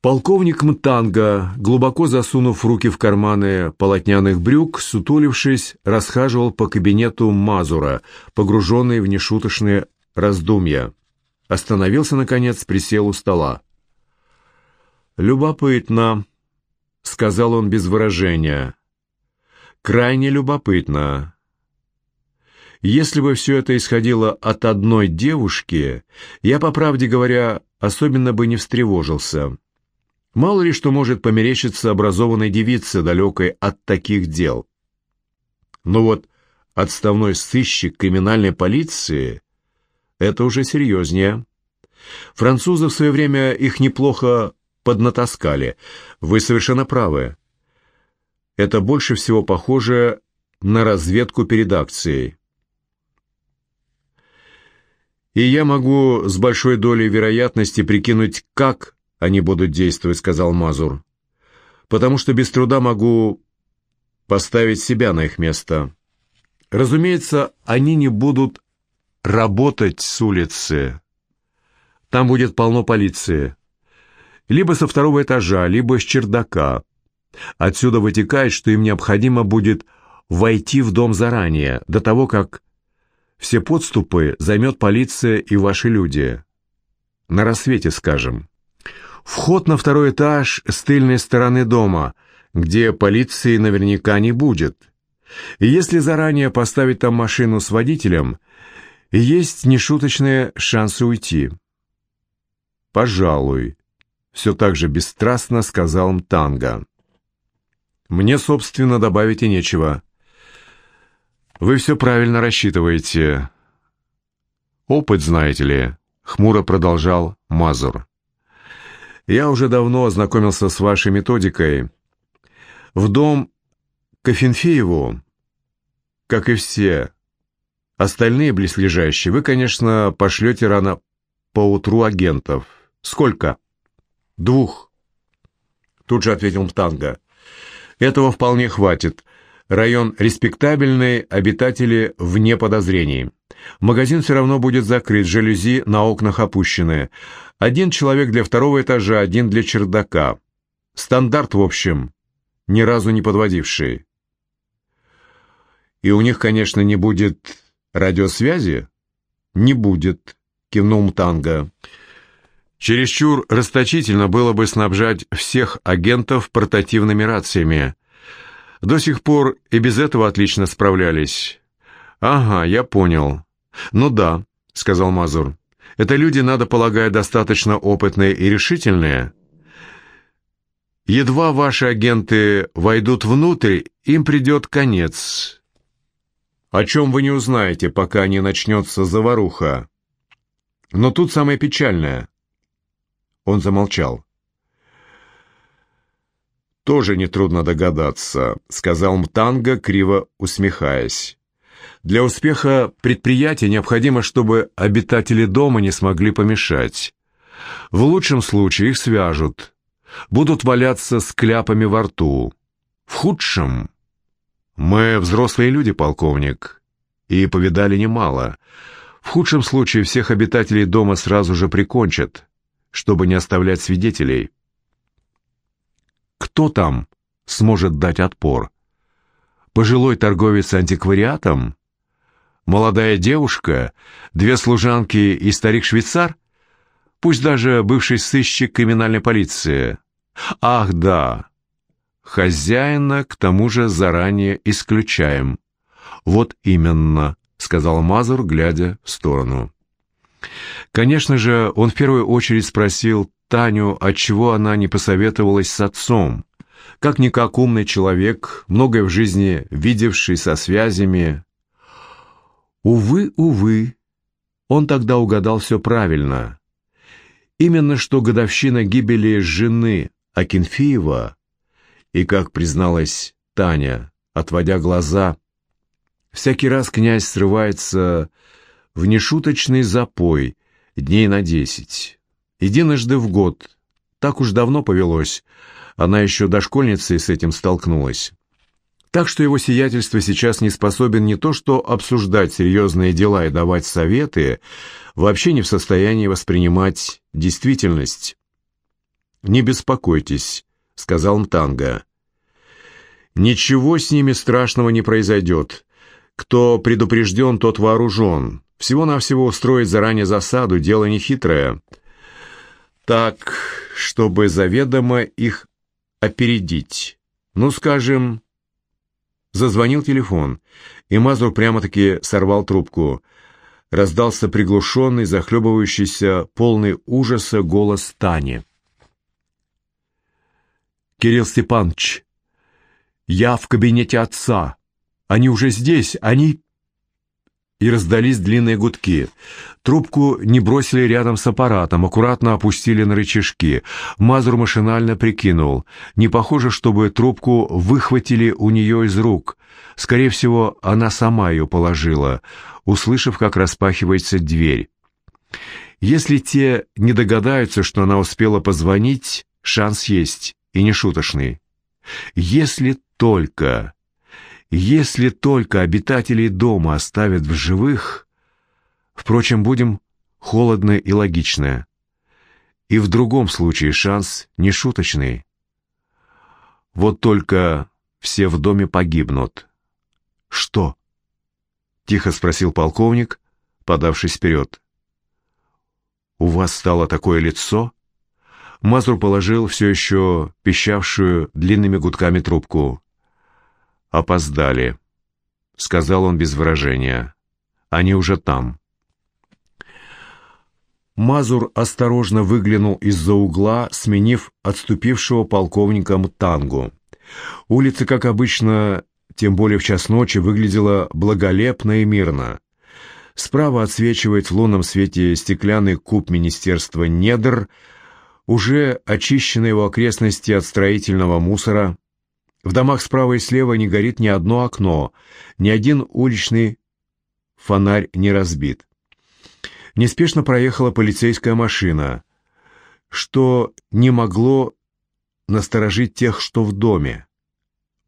Полковник Мтанга, глубоко засунув руки в карманы полотняных брюк, сутулившись, расхаживал по кабинету Мазура, погруженный в нешуточные раздумья. Остановился, наконец, присел у стола. «Любопытно», — сказал он без выражения. «Крайне любопытно. Если бы все это исходило от одной девушки, я, по правде говоря, особенно бы не встревожился». Мало ли что может померещиться образованной девице, далекой от таких дел. Но вот отставной сыщик криминальной полиции — это уже серьезнее. Французы в свое время их неплохо поднатаскали. Вы совершенно правы. Это больше всего похоже на разведку перед акцией. И я могу с большой долей вероятности прикинуть, как они будут действовать», — сказал Мазур. «Потому что без труда могу поставить себя на их место. Разумеется, они не будут работать с улицы. Там будет полно полиции. Либо со второго этажа, либо с чердака. Отсюда вытекает, что им необходимо будет войти в дом заранее, до того, как все подступы займет полиция и ваши люди. На рассвете, скажем. Вход на второй этаж с тыльной стороны дома, где полиции наверняка не будет. Если заранее поставить там машину с водителем, есть нешуточные шансы уйти. «Пожалуй», — все так же бесстрастно сказал Мтанга. «Мне, собственно, добавить и нечего. Вы все правильно рассчитываете. Опыт, знаете ли», — хмуро продолжал Мазур. Я уже давно ознакомился с вашей методикой. В дом Кофенфееву, как и все остальные близлежащие, вы, конечно, пошлете рано поутру агентов. Сколько? Двух. Тут же ответил Мтанга. Этого вполне хватит. Район респектабельный, обитатели вне подозрений. Магазин все равно будет закрыт, жалюзи на окнах опущены. Один человек для второго этажа, один для чердака. Стандарт, в общем, ни разу не подводивший. И у них, конечно, не будет радиосвязи? Не будет, кивнул Мтанга. Чересчур расточительно было бы снабжать всех агентов портативными рациями. До сих пор и без этого отлично справлялись. «Ага, я понял. Ну да», — сказал Мазур. «Это люди, надо полагать, достаточно опытные и решительные. Едва ваши агенты войдут внутрь, им придет конец. О чем вы не узнаете, пока не начнется заваруха. Но тут самое печальное». Он замолчал. «Тоже нетрудно догадаться», — сказал Мтанга, криво усмехаясь. Для успеха предприятия необходимо, чтобы обитатели дома не смогли помешать. В лучшем случае их свяжут, будут валяться с кляпами во рту. В худшем... Мы взрослые люди, полковник, и повидали немало. В худшем случае всех обитателей дома сразу же прикончат, чтобы не оставлять свидетелей. Кто там сможет дать отпор? Пожилой торговец антиквариатом? молодая девушка, две служанки и старик-швейцар, пусть даже бывший сыщик криминальной полиции. Ах, да, хозяина к тому же заранее исключаем. Вот именно, сказал Мазур, глядя в сторону. Конечно же, он в первую очередь спросил Таню, отчего она не посоветовалась с отцом. Как-никак умный человек, многое в жизни видевший со связями, Увы, увы, он тогда угадал все правильно. Именно что годовщина гибели жены Акинфеева, и, как призналась Таня, отводя глаза, всякий раз князь срывается в нешуточный запой дней на десять. Единожды в год. Так уж давно повелось. Она еще дошкольницей с этим столкнулась. Так что его сиятельство сейчас не способен не то что обсуждать серьезные дела и давать советы, вообще не в состоянии воспринимать действительность. «Не беспокойтесь», — сказал Мтанга. «Ничего с ними страшного не произойдет. Кто предупрежден, тот вооружен. Всего-навсего устроить заранее засаду — дело нехитрое. Так, чтобы заведомо их опередить. Ну, скажем...» Зазвонил телефон, и Мазур прямо-таки сорвал трубку. Раздался приглушенный, захлебывающийся, полный ужаса голос Тани. «Кирилл Степанович, я в кабинете отца. Они уже здесь, они...» И раздались длинные гудки. Трубку не бросили рядом с аппаратом, аккуратно опустили на рычажки. Мазур машинально прикинул. Не похоже, чтобы трубку выхватили у нее из рук. Скорее всего, она сама ее положила, услышав, как распахивается дверь. Если те не догадаются, что она успела позвонить, шанс есть, и не шуточный. Если только... Если только обитателей дома оставят в живых... Впрочем, будем холодны и логичны. И в другом случае шанс не шуточный. Вот только все в доме погибнут. «Что?» — тихо спросил полковник, подавшись вперед. «У вас стало такое лицо?» Мазур положил все еще пищавшую длинными гудками трубку. «Опоздали», — сказал он без выражения. «Они уже там». Мазур осторожно выглянул из-за угла, сменив отступившего полковником тангу. Улица, как обычно, тем более в час ночи, выглядела благолепно и мирно. Справа отсвечивает в лунном свете стеклянный куб Министерства недр, уже очищенный его окрестности от строительного мусора. В домах справа и слева не горит ни одно окно, ни один уличный фонарь не разбит. Неспешно проехала полицейская машина, что не могло насторожить тех, что в доме.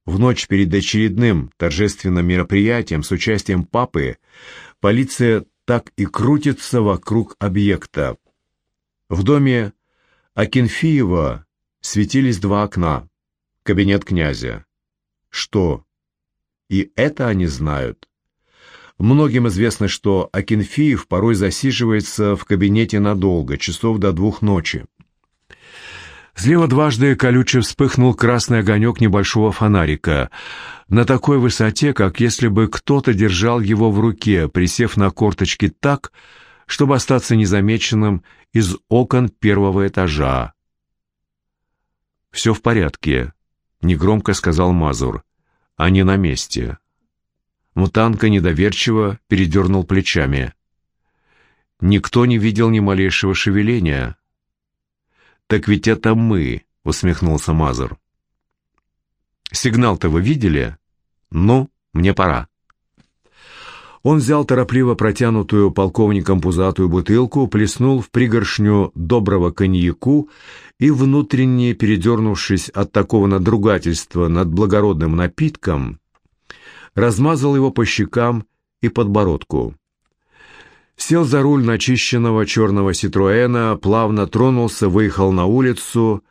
В ночь перед очередным торжественным мероприятием с участием папы полиция так и крутится вокруг объекта. В доме Акинфиева светились два окна. Кабинет князя. Что? И это они знают. Многим известно, что Акинфиев порой засиживается в кабинете надолго, часов до двух ночи. Слева дважды колюче вспыхнул красный огонек небольшого фонарика, на такой высоте, как если бы кто-то держал его в руке, присев на корточки так, чтобы остаться незамеченным из окон первого этажа. «Все в порядке», — негромко сказал Мазур. «Они на месте». Мутанка недоверчиво передернул плечами. Никто не видел ни малейшего шевеления. «Так ведь это мы», — усмехнулся Мазур. «Сигнал-то вы видели? Ну, мне пора». Он взял торопливо протянутую полковником пузатую бутылку, плеснул в пригоршню доброго коньяку и, внутренне передернувшись от такого надругательства над благородным напитком, размазал его по щекам и подбородку. Сел за руль начищенного черного «Ситроэна», плавно тронулся, выехал на улицу,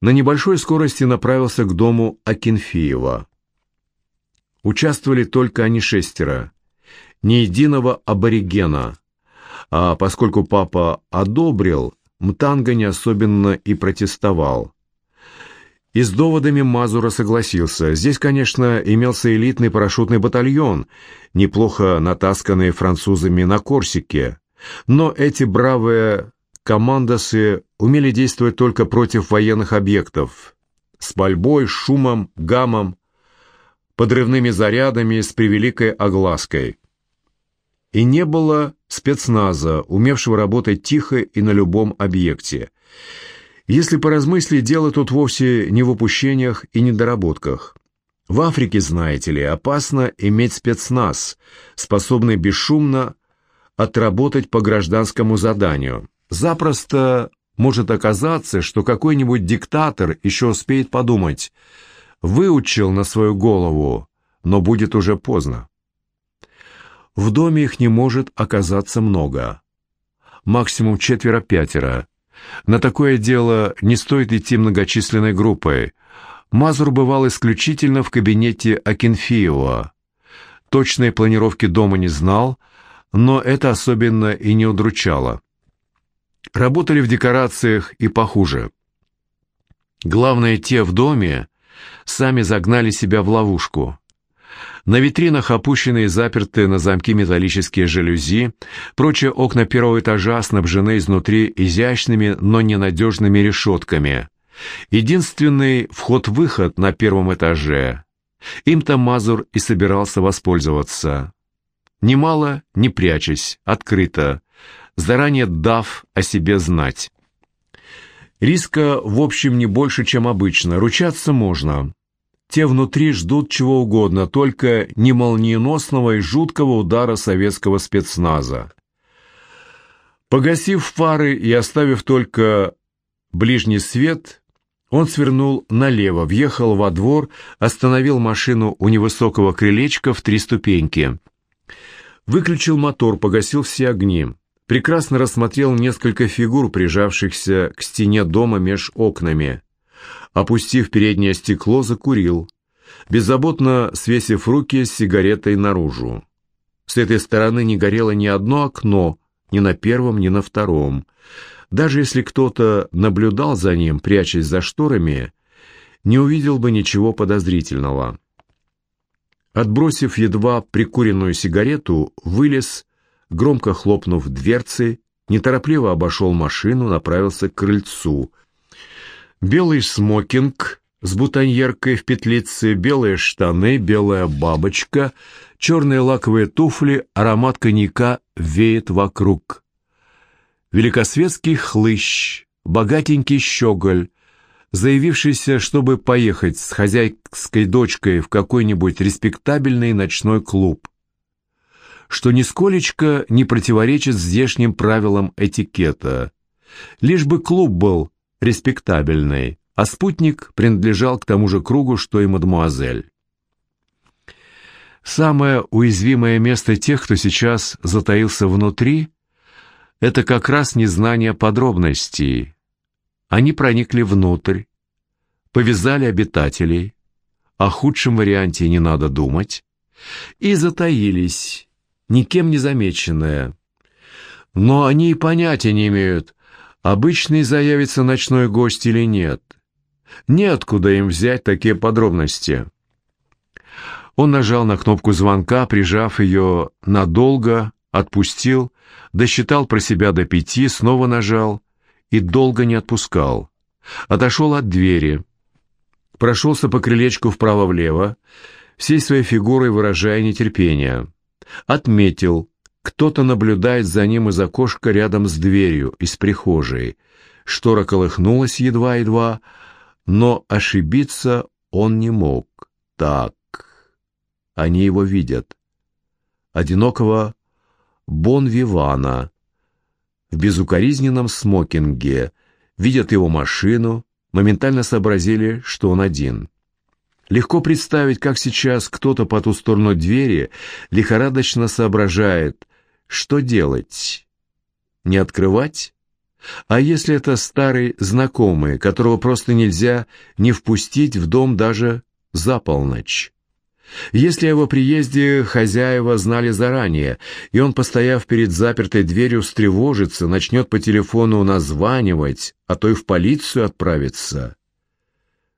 на небольшой скорости направился к дому Акинфиева. Участвовали только они шестеро ни единого аборигена. А поскольку папа одобрил, Мтанга не особенно и протестовал. И с доводами Мазура согласился. Здесь, конечно, имелся элитный парашютный батальон, неплохо натасканный французами на Корсике. Но эти бравые командосы умели действовать только против военных объектов. С пальбой, шумом, гамом, подрывными зарядами, с превеликой оглаской и не было спецназа, умевшего работать тихо и на любом объекте. Если поразмыслить, дело тут вовсе не в упущениях и недоработках. В Африке, знаете ли, опасно иметь спецназ, способный бесшумно отработать по гражданскому заданию. Запросто может оказаться, что какой-нибудь диктатор еще успеет подумать, выучил на свою голову, но будет уже поздно. В доме их не может оказаться много. Максимум четверо-пятеро. На такое дело не стоит идти многочисленной группой. Мазур бывал исключительно в кабинете Акинфеева. Точной планировки дома не знал, но это особенно и не удручало. Работали в декорациях и похуже. Главное, те в доме сами загнали себя в ловушку. На витринах опущенные и запертые на замки металлические жалюзи, прочие окна первого этажа снабжены изнутри изящными, но ненадежными решетками. Единственный вход-выход на первом этаже. Им-то Мазур и собирался воспользоваться. Немало, не прячась, открыто, заранее дав о себе знать. Риска, в общем, не больше, чем обычно. Ручаться можно. Те внутри ждут чего угодно, только не молниеносного и жуткого удара советского спецназа. Погасив фары и оставив только ближний свет, он свернул налево, въехал во двор, остановил машину у невысокого крылечка в три ступеньки. Выключил мотор, погасил все огни. Прекрасно рассмотрел несколько фигур, прижавшихся к стене дома меж окнами опустив переднее стекло, закурил, беззаботно свесив руки с сигаретой наружу. С этой стороны не горело ни одно окно, ни на первом, ни на втором. Даже если кто-то наблюдал за ним, прячась за шторами, не увидел бы ничего подозрительного. Отбросив едва прикуренную сигарету, вылез, громко хлопнув дверцы, неторопливо обошел машину, направился к крыльцу, Белый смокинг с бутоньеркой в петлице, белые штаны, белая бабочка, черные лаковые туфли, аромат коньяка веет вокруг. Великосветский хлыщ, богатенький щеголь, заявившийся, чтобы поехать с хозяйской дочкой в какой-нибудь респектабельный ночной клуб, что нисколечко не противоречит здешним правилам этикета. Лишь бы клуб был респектабельной, а спутник принадлежал к тому же кругу, что и мадемуазель. Самое уязвимое место тех, кто сейчас затаился внутри, это как раз незнание подробностей. Они проникли внутрь, повязали обитателей, о худшем варианте не надо думать, и затаились, никем не замеченные. Но они и понятия не имеют, обычный заявится ночной гость или нет. Неоткуда им взять такие подробности. Он нажал на кнопку звонка, прижав ее надолго, отпустил, досчитал про себя до пяти, снова нажал и долго не отпускал. Отошел от двери, прошелся по крылечку вправо-влево, всей своей фигурой выражая нетерпение. Отметил, кто-то наблюдает за ним из окошка рядом с дверью, из прихожей. Штора колыхнулась едва-едва, но ошибиться он не мог. Так, они его видят. Одинокого Бон-Вивана в безукоризненном смокинге, видят его машину, моментально сообразили, что он один. Легко представить, как сейчас кто-то по ту сторону двери лихорадочно соображает, что делать? Не открывать? А если это старый знакомый, которого просто нельзя не впустить в дом даже за полночь? Если о его приезде хозяева знали заранее, и он, постояв перед запертой дверью, встревожится, начнет по телефону названивать, а то и в полицию отправиться.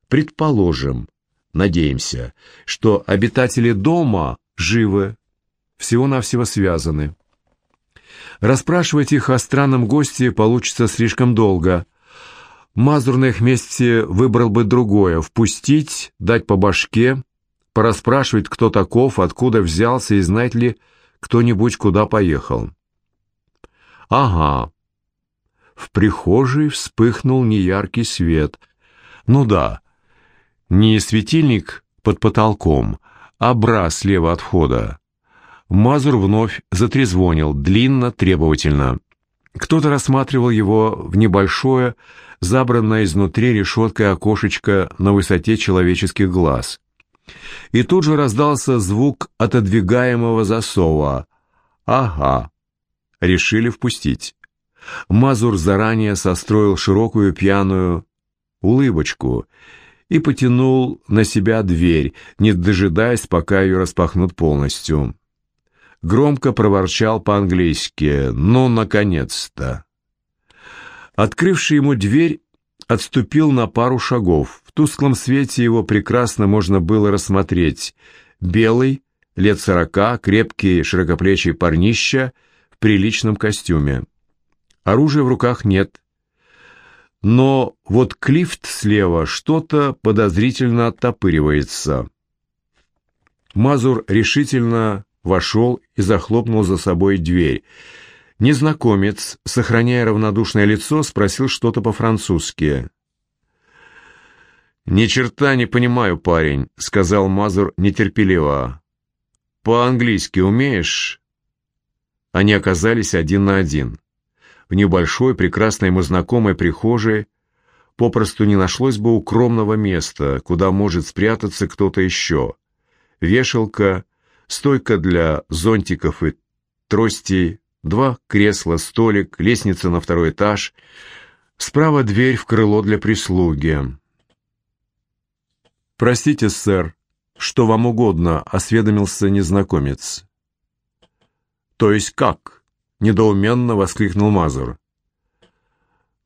Предположим, надеемся, что обитатели дома живы, всего-навсего связаны. Расспрашивать их о странном госте получится слишком долго. Мазур на их месте выбрал бы другое — впустить, дать по башке, порасспрашивать, кто таков, откуда взялся и знает ли кто-нибудь, куда поехал. Ага. В прихожей вспыхнул неяркий свет. Ну да, не светильник под потолком, а бра слева от входа. Мазур вновь затрезвонил, длинно, требовательно. Кто-то рассматривал его в небольшое, забранное изнутри решеткой окошечко на высоте человеческих глаз. И тут же раздался звук отодвигаемого засова. «Ага». Решили впустить. Мазур заранее состроил широкую пьяную улыбочку и потянул на себя дверь, не дожидаясь, пока ее распахнут полностью. Громко проворчал по-английски «Ну, наконец-то!». Открывший ему дверь отступил на пару шагов. В тусклом свете его прекрасно можно было рассмотреть. Белый, лет сорока, крепкий, широкоплечий парнища в приличном костюме. Оружия в руках нет. Но вот клифт слева что-то подозрительно оттопыривается. Мазур решительно вошел и захлопнул за собой дверь. Незнакомец, сохраняя равнодушное лицо, спросил что-то по-французски. «Ни черта не понимаю, парень», — сказал Мазур нетерпеливо. «По-английски умеешь?» Они оказались один на один. В небольшой, прекрасной ему знакомой прихожей попросту не нашлось бы укромного места, куда может спрятаться кто-то еще. Вешалка, стойка для зонтиков и тростей, два кресла, столик, лестница на второй этаж, справа дверь в крыло для прислуги. «Простите, сэр, что вам угодно?» — осведомился незнакомец. «То есть как?» — недоуменно воскликнул Мазур.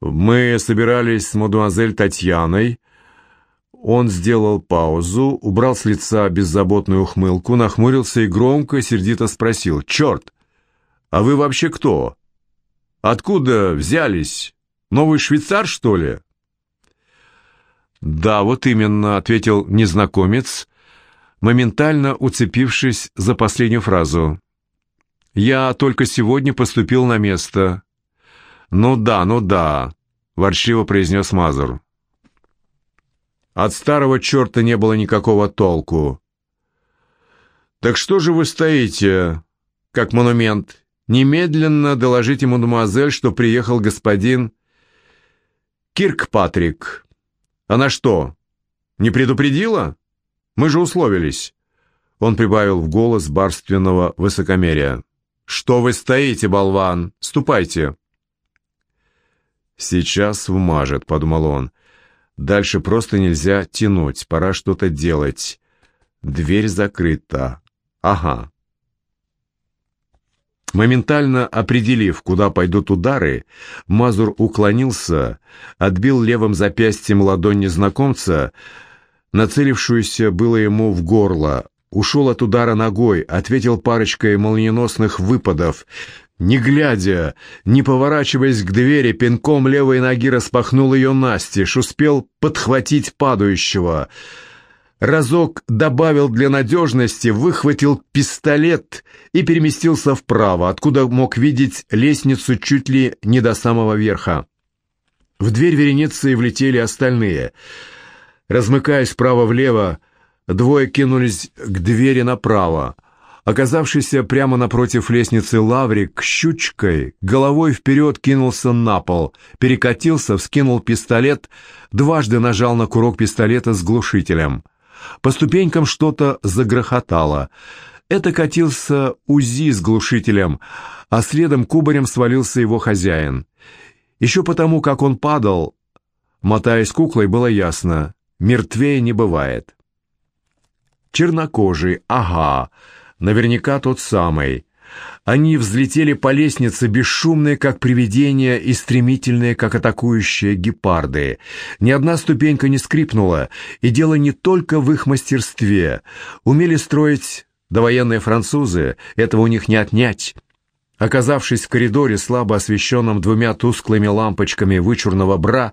«Мы собирались с мадемуазель Татьяной». Он сделал паузу, убрал с лица беззаботную ухмылку, нахмурился и громко, сердито спросил. «Черт! А вы вообще кто? Откуда взялись? Новый швейцар, что ли?» «Да, вот именно», — ответил незнакомец, моментально уцепившись за последнюю фразу. «Я только сегодня поступил на место». «Ну да, ну да», — ворчливо произнес Мазур. От старого черта не было никакого толку. «Так что же вы стоите, как монумент? Немедленно доложите мадемуазель, что приехал господин Киркпатрик». Она что, не предупредила? Мы же условились. Он прибавил в голос барственного высокомерия. «Что вы стоите, болван? Ступайте!» «Сейчас вмажет», — подумал он. «Дальше просто нельзя тянуть, пора что-то делать. Дверь закрыта. Ага». Моментально определив, куда пойдут удары, Мазур уклонился, отбил левым запястьем ладонь незнакомца, нацелившуюся было ему в горло, ушел от удара ногой, ответил парочкой молниеносных выпадов, не глядя, не поворачиваясь к двери, пинком левой ноги распахнул ее настежь, успел подхватить падающего — разок добавил для надежности, выхватил пистолет и переместился вправо, откуда мог видеть лестницу чуть ли не до самого верха. В дверь вереницы влетели остальные. Размыкаясь вправо-влево, двое кинулись к двери направо. Оказавшийся прямо напротив лестницы Лаврик щучкой головой вперед кинулся на пол, перекатился, вскинул пистолет, дважды нажал на курок пистолета с глушителем — по ступенькам что-то загрохотало. Это катился УЗИ с глушителем, а следом кубарем свалился его хозяин. Еще потому, как он падал, мотаясь куклой, было ясно — мертвее не бывает. Чернокожий, ага, наверняка тот самый. Они взлетели по лестнице, бесшумные, как привидения, и стремительные, как атакующие гепарды. Ни одна ступенька не скрипнула, и дело не только в их мастерстве. Умели строить довоенные французы, этого у них не отнять. Оказавшись в коридоре, слабо освещенном двумя тусклыми лампочками вычурного бра,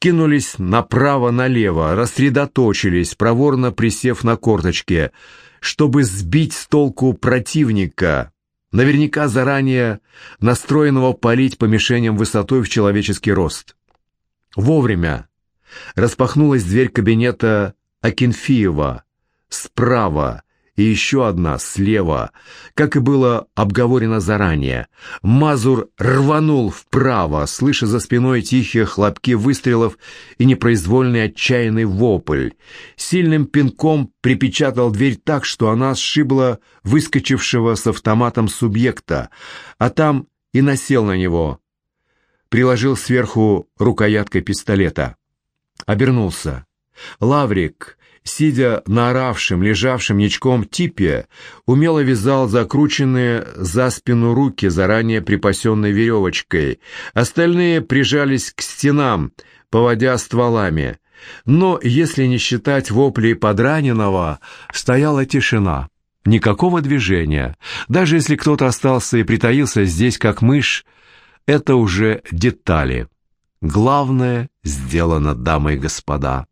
кинулись направо-налево, рассредоточились, проворно присев на корточки, чтобы сбить с толку противника, наверняка заранее настроенного палить по мишеням высотой в человеческий рост. Вовремя распахнулась дверь кабинета Акинфиева справа, и еще одна слева, как и было обговорено заранее. Мазур рванул вправо, слыша за спиной тихие хлопки выстрелов и непроизвольный отчаянный вопль. Сильным пинком припечатал дверь так, что она сшибла выскочившего с автоматом субъекта, а там и насел на него. приложил сверху рукояткой пистолета. Обернулся. Лаврик, сидя на оравшем, лежавшем ничком типе, умело вязал закрученные за спину руки, заранее припасенной веревочкой. Остальные прижались к стенам, поводя стволами. Но, если не считать воплей подраненного, стояла тишина. Никакого движения. Даже если кто-то остался и притаился здесь, как мышь, это уже детали. Главное сделано, дамы и господа.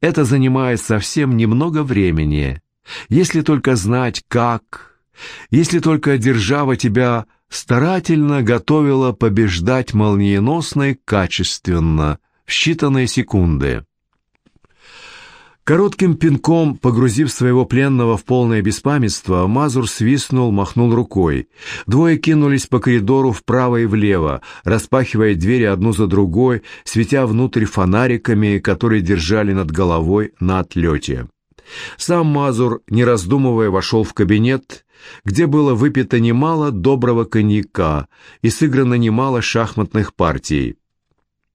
Это занимает совсем немного времени, если только знать, как, если только держава тебя старательно готовила побеждать молниеносно и качественно в считанные секунды. Коротким пинком, погрузив своего пленного в полное беспамятство, Мазур свистнул, махнул рукой. Двое кинулись по коридору вправо и влево, распахивая двери одну за другой, светя внутрь фонариками, которые держали над головой на отлете. Сам Мазур, не раздумывая, вошел в кабинет, где было выпито немало доброго коньяка и сыграно немало шахматных партий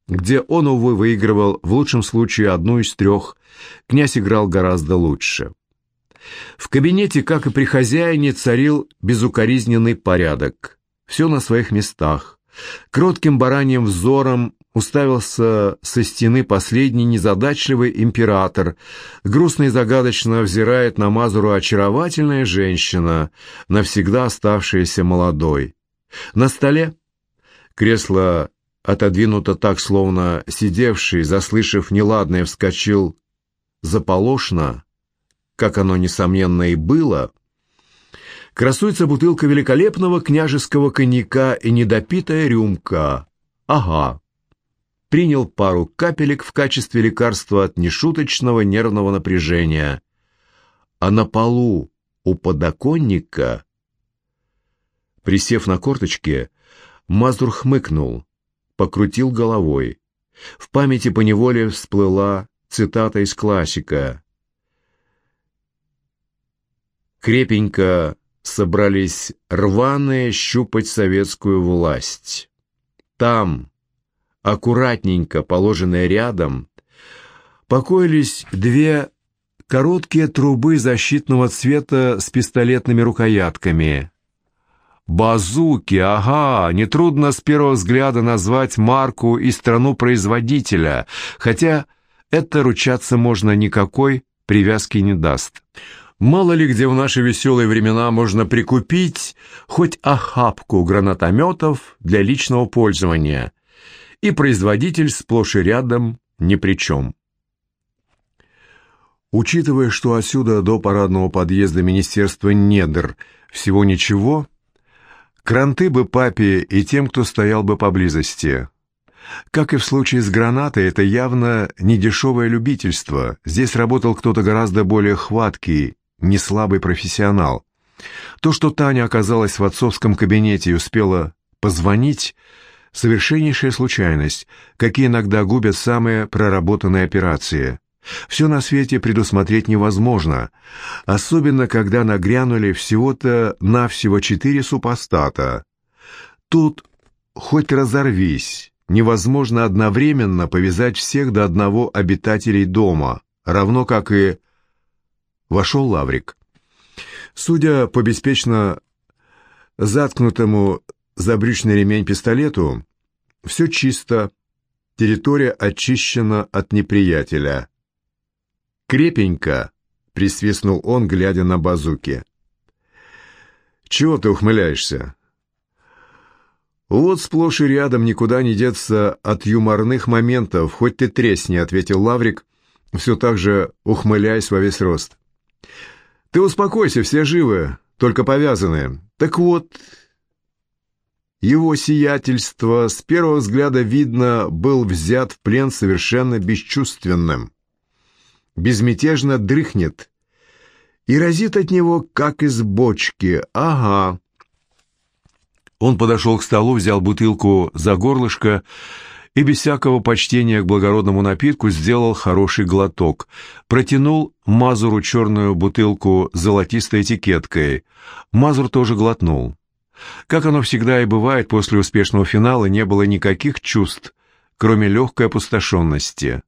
где он, увы, выигрывал в лучшем случае одну из трех, князь играл гораздо лучше. В кабинете, как и при хозяине, царил безукоризненный порядок. Все на своих местах. Кротким бараньим взором уставился со стены последний незадачливый император. Грустно и загадочно взирает на Мазуру очаровательная женщина, навсегда оставшаяся молодой. На столе кресло отодвинуто так, словно сидевший, заслышав неладное, вскочил заполошно, как оно, несомненно, и было, красуется бутылка великолепного княжеского коньяка и недопитая рюмка. Ага. Принял пару капелек в качестве лекарства от нешуточного нервного напряжения. А на полу у подоконника, присев на корточки, Мазур хмыкнул — покрутил головой. В памяти поневоле всплыла цитата из классика. Крепенько собрались рваные щупать советскую власть. Там, аккуратненько положенные рядом, покоились две короткие трубы защитного цвета с пистолетными рукоятками. Базуки, ага, нетрудно с первого взгляда назвать марку и страну производителя, хотя это ручаться можно никакой привязки не даст. Мало ли где в наши веселые времена можно прикупить хоть охапку гранатометов для личного пользования, и производитель сплошь и рядом ни при чем. Учитывая, что отсюда до парадного подъезда Министерства недр всего ничего – Кранты бы папе и тем, кто стоял бы поблизости. Как и в случае с гранатой, это явно не дешевое любительство. Здесь работал кто-то гораздо более хваткий, не слабый профессионал. То, что Таня оказалась в отцовском кабинете и успела позвонить, совершеннейшая случайность, какие иногда губят самые проработанные операции. Все на свете предусмотреть невозможно, особенно когда нагрянули всего-то навсего четыре супостата. Тут хоть разорвись, невозможно одновременно повязать всех до одного обитателей дома, равно как и... Вошел Лаврик. Судя по беспечно заткнутому за брючный ремень пистолету, все чисто, территория очищена от неприятеля. «Крепенько!» — присвистнул он, глядя на базуки. «Чего ты ухмыляешься?» «Вот сплошь и рядом никуда не деться от юморных моментов, хоть ты тресни», — ответил Лаврик, все так же ухмыляясь во весь рост. «Ты успокойся, все живы, только повязанные. Так вот, его сиятельство с первого взгляда, видно, был взят в плен совершенно бесчувственным безмятежно дрыхнет и разит от него, как из бочки. Ага. Он подошел к столу, взял бутылку за горлышко и без всякого почтения к благородному напитку сделал хороший глоток. Протянул Мазуру черную бутылку с золотистой этикеткой. Мазур тоже глотнул. Как оно всегда и бывает, после успешного финала не было никаких чувств, кроме легкой опустошенности.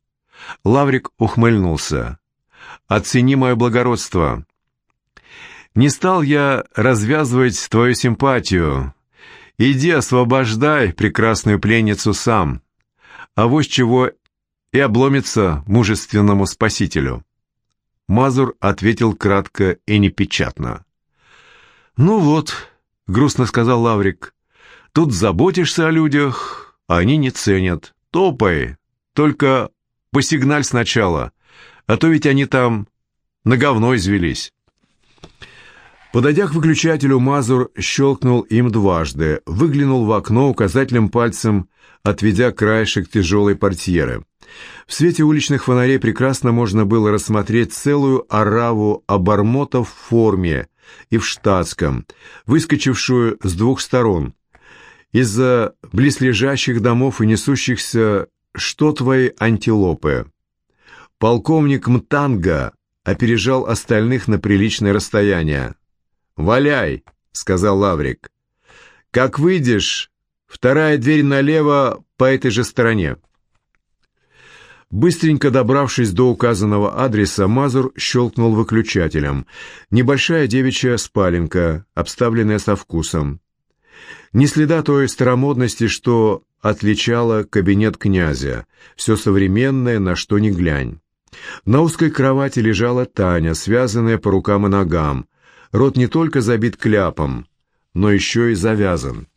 Лаврик ухмыльнулся. «Оцени мое благородство. Не стал я развязывать твою симпатию. Иди освобождай прекрасную пленницу сам. А вот чего и обломится мужественному спасителю». Мазур ответил кратко и непечатно. «Ну вот», — грустно сказал Лаврик, — «тут заботишься о людях, а они не ценят. Топай, только посигналь сначала, а то ведь они там на говно извелись». Подойдя к выключателю, Мазур щелкнул им дважды, выглянул в окно указательным пальцем, отведя краешек тяжелой портьеры. В свете уличных фонарей прекрасно можно было рассмотреть целую ораву обормотов в форме и в штатском, выскочившую с двух сторон. Из-за близлежащих домов и несущихся «что твои антилопы?». Полковник Мтанга опережал остальных на приличное расстояние. «Валяй!» — сказал Лаврик. «Как выйдешь, вторая дверь налево по этой же стороне». Быстренько добравшись до указанного адреса, Мазур щелкнул выключателем. Небольшая девичья спаленка, обставленная со вкусом. Ни следа той старомодности, что отличала кабинет князя. Все современное, на что ни глянь. На узкой кровати лежала Таня, связанная по рукам и ногам. Рот не только забит кляпом, но еще и завязан.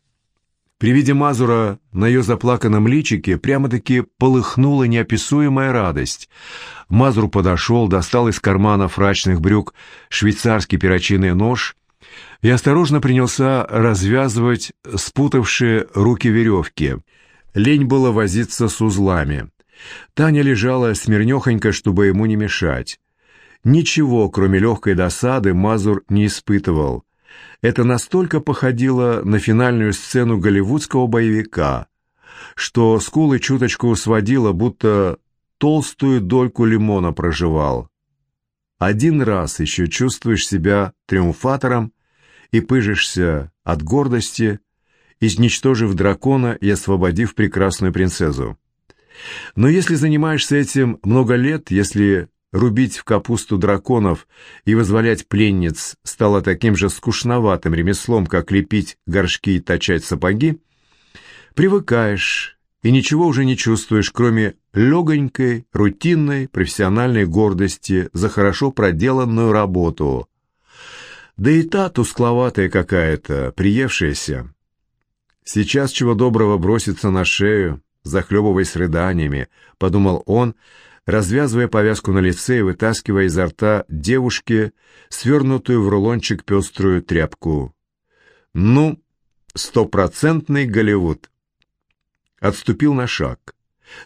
При виде Мазура на ее заплаканном личике прямо-таки полыхнула неописуемая радость. Мазур подошел, достал из кармана фрачных брюк швейцарский перочинный нож и осторожно принялся развязывать спутавшие руки веревки. Лень было возиться с узлами. Таня лежала смирнехонько, чтобы ему не мешать. Ничего, кроме легкой досады, Мазур не испытывал. Это настолько походило на финальную сцену голливудского боевика, что скулы чуточку сводило, будто толстую дольку лимона проживал. Один раз еще чувствуешь себя триумфатором и пыжишься от гордости, изничтожив дракона и освободив прекрасную принцессу. Но если занимаешься этим много лет, если рубить в капусту драконов и вызволять пленниц стало таким же скучноватым ремеслом, как лепить горшки и точать сапоги, привыкаешь и ничего уже не чувствуешь, кроме легонькой, рутинной, профессиональной гордости за хорошо проделанную работу. Да и та тускловатая какая-то, приевшаяся. Сейчас чего доброго бросится на шею, захлебываясь рыданиями, подумал он, развязывая повязку на лице и вытаскивая изо рта девушки свернутую в рулончик пеструю тряпку. «Ну, стопроцентный Голливуд!» Отступил на шаг.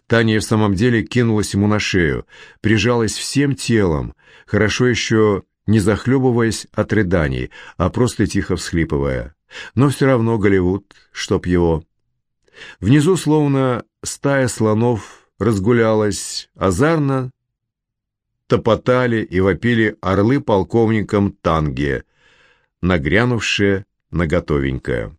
Таня в самом деле кинулась ему на шею, прижалась всем телом, хорошо еще не захлебываясь от рыданий, а просто тихо всхлипывая. Но все равно Голливуд, чтоб его. Внизу, словно стая слонов, разгулялась, азарно топотали и вопили орлы полковникам Танге, нагрянувшие на готовенькое.